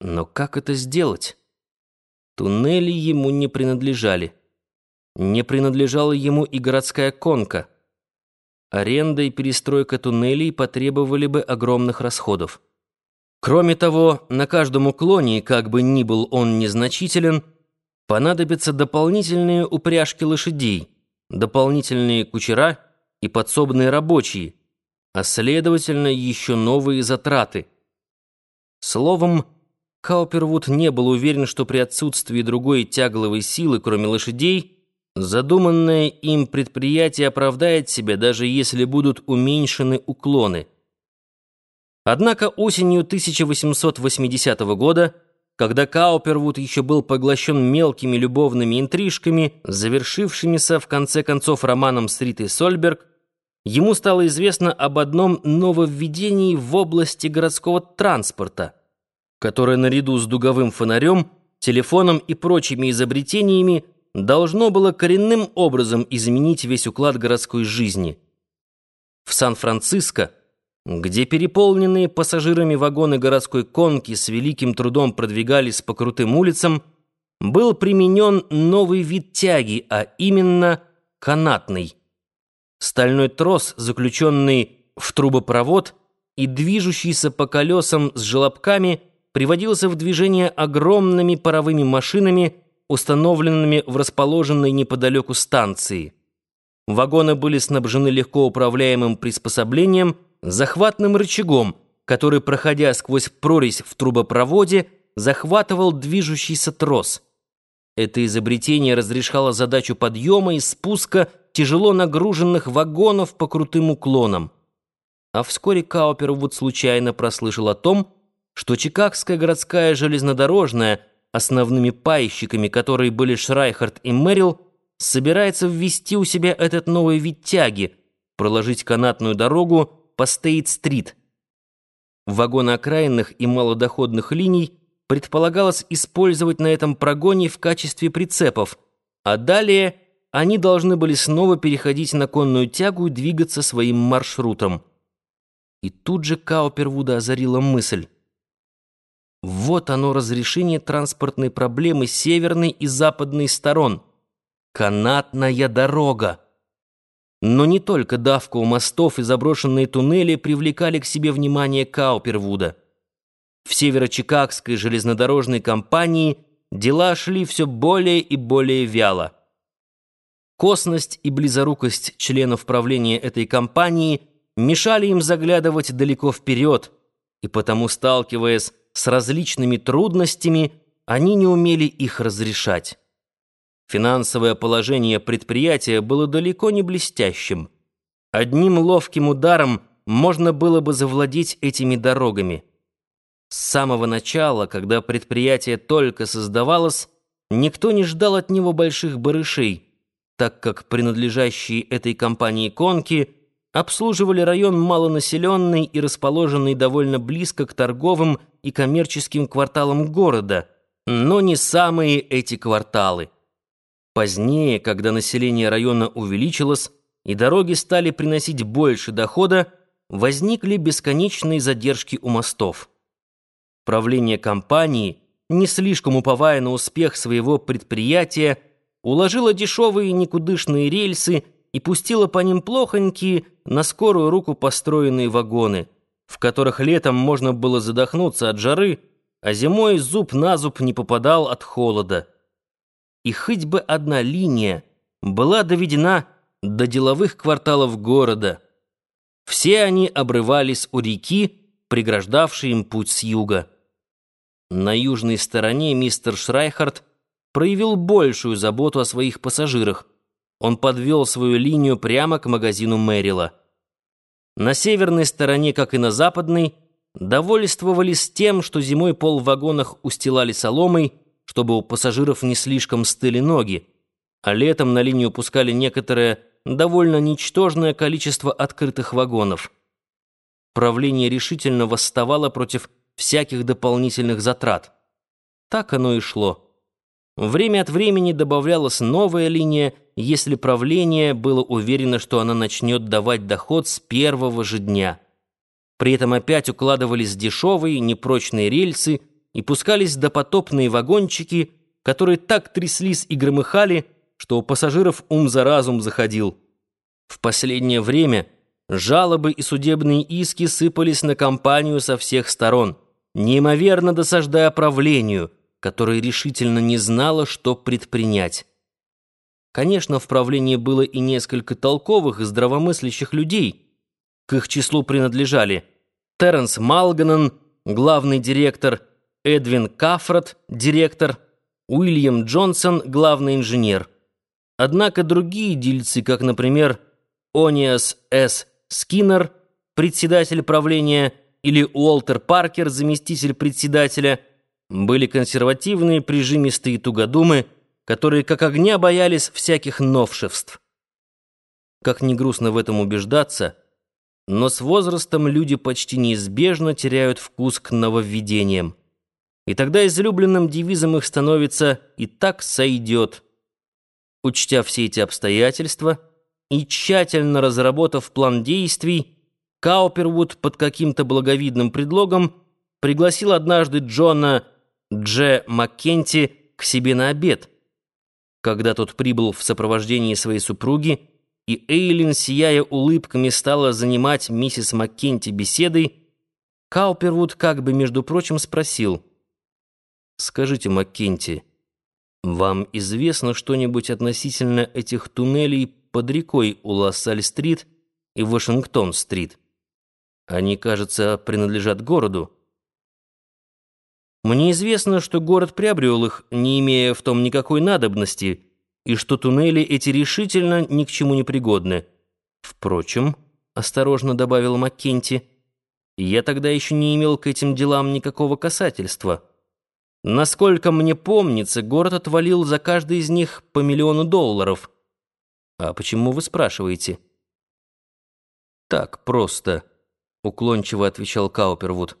Но как это сделать? Туннели ему не принадлежали. Не принадлежала ему и городская конка. Аренда и перестройка туннелей потребовали бы огромных расходов. Кроме того, на каждом уклоне, как бы ни был он незначителен, понадобятся дополнительные упряжки лошадей, дополнительные кучера и подсобные рабочие, а следовательно еще новые затраты. Словом, Каупервуд не был уверен, что при отсутствии другой тягловой силы, кроме лошадей, задуманное им предприятие оправдает себя, даже если будут уменьшены уклоны. Однако осенью 1880 года, когда Каупервуд еще был поглощен мелкими любовными интрижками, завершившимися в конце концов романом с Ритой Сольберг, ему стало известно об одном нововведении в области городского транспорта – которое наряду с дуговым фонарем, телефоном и прочими изобретениями должно было коренным образом изменить весь уклад городской жизни. В Сан-Франциско, где переполненные пассажирами вагоны городской конки с великим трудом продвигались по крутым улицам, был применен новый вид тяги, а именно канатный. Стальной трос, заключенный в трубопровод и движущийся по колесам с желобками – приводился в движение огромными паровыми машинами, установленными в расположенной неподалеку станции. Вагоны были снабжены легко управляемым приспособлением, захватным рычагом, который, проходя сквозь прорезь в трубопроводе, захватывал движущийся трос. Это изобретение разрешало задачу подъема и спуска тяжело нагруженных вагонов по крутым уклонам. А вскоре Каупервуд случайно прослышал о том, что Чикагская городская железнодорожная, основными пайщиками которой были Шрайхарт и Мэррил, собирается ввести у себя этот новый вид тяги, проложить канатную дорогу по Стейт-стрит. Вагоны окраинных и малодоходных линий предполагалось использовать на этом прогоне в качестве прицепов, а далее они должны были снова переходить на конную тягу и двигаться своим маршрутом. И тут же Каупервуда озарила мысль. Вот оно разрешение транспортной проблемы северной и западной сторон. Канатная дорога. Но не только давка у мостов и заброшенные туннели привлекали к себе внимание Каупервуда. В северо-чикагской железнодорожной компании дела шли все более и более вяло. Косность и близорукость членов правления этой компании мешали им заглядывать далеко вперед, и потому, сталкиваясь с различными трудностями, они не умели их разрешать. Финансовое положение предприятия было далеко не блестящим. Одним ловким ударом можно было бы завладеть этими дорогами. С самого начала, когда предприятие только создавалось, никто не ждал от него больших барышей, так как принадлежащие этой компании конки обслуживали район малонаселенный и расположенный довольно близко к торговым и коммерческим кварталам города, но не самые эти кварталы. Позднее, когда население района увеличилось и дороги стали приносить больше дохода, возникли бесконечные задержки у мостов. Правление компании, не слишком уповая на успех своего предприятия, уложило дешевые никудышные рельсы и пустила по ним плохонькие, на скорую руку построенные вагоны, в которых летом можно было задохнуться от жары, а зимой зуб на зуб не попадал от холода. И хоть бы одна линия была доведена до деловых кварталов города. Все они обрывались у реки, преграждавшей им путь с юга. На южной стороне мистер Шрайхард проявил большую заботу о своих пассажирах – он подвел свою линию прямо к магазину Мэрила. На северной стороне, как и на западной, довольствовались тем, что зимой пол в вагонах устилали соломой, чтобы у пассажиров не слишком стыли ноги, а летом на линию пускали некоторое довольно ничтожное количество открытых вагонов. Правление решительно восставало против всяких дополнительных затрат. Так оно и шло. Время от времени добавлялась новая линия, если правление было уверено, что она начнет давать доход с первого же дня. При этом опять укладывались дешевые, непрочные рельсы и пускались допотопные вагончики, которые так тряслись и громыхали, что у пассажиров ум за разум заходил. В последнее время жалобы и судебные иски сыпались на компанию со всех сторон, неимоверно досаждая правлению, которое решительно не знало, что предпринять. Конечно, в правлении было и несколько толковых и здравомыслящих людей. К их числу принадлежали Терренс Малганан, главный директор, Эдвин Кафрат, директор, Уильям Джонсон, главный инженер. Однако другие дельцы, как, например, Ониас С. Скиннер, председатель правления, или Уолтер Паркер, заместитель председателя, были консервативные, прижимистые тугодумы, которые как огня боялись всяких новшеств. Как ни грустно в этом убеждаться, но с возрастом люди почти неизбежно теряют вкус к нововведениям. И тогда излюбленным девизом их становится «и так сойдет». Учтя все эти обстоятельства и тщательно разработав план действий, Каупервуд под каким-то благовидным предлогом пригласил однажды Джона Дж. Маккенти к себе на обед – когда тот прибыл в сопровождении своей супруги, и Эйлин, сияя улыбками, стала занимать миссис Маккенти беседой, Каупервуд как бы, между прочим, спросил. «Скажите, Маккенти, вам известно что-нибудь относительно этих туннелей под рекой у Лассаль-стрит и Вашингтон-стрит? Они, кажется, принадлежат городу». Мне известно, что город приобрел их, не имея в том никакой надобности, и что туннели эти решительно ни к чему не пригодны. Впрочем, осторожно добавил Маккенти, я тогда еще не имел к этим делам никакого касательства. Насколько мне помнится, город отвалил за каждый из них по миллиону долларов. А почему вы спрашиваете? Так просто, уклончиво отвечал Каупервуд.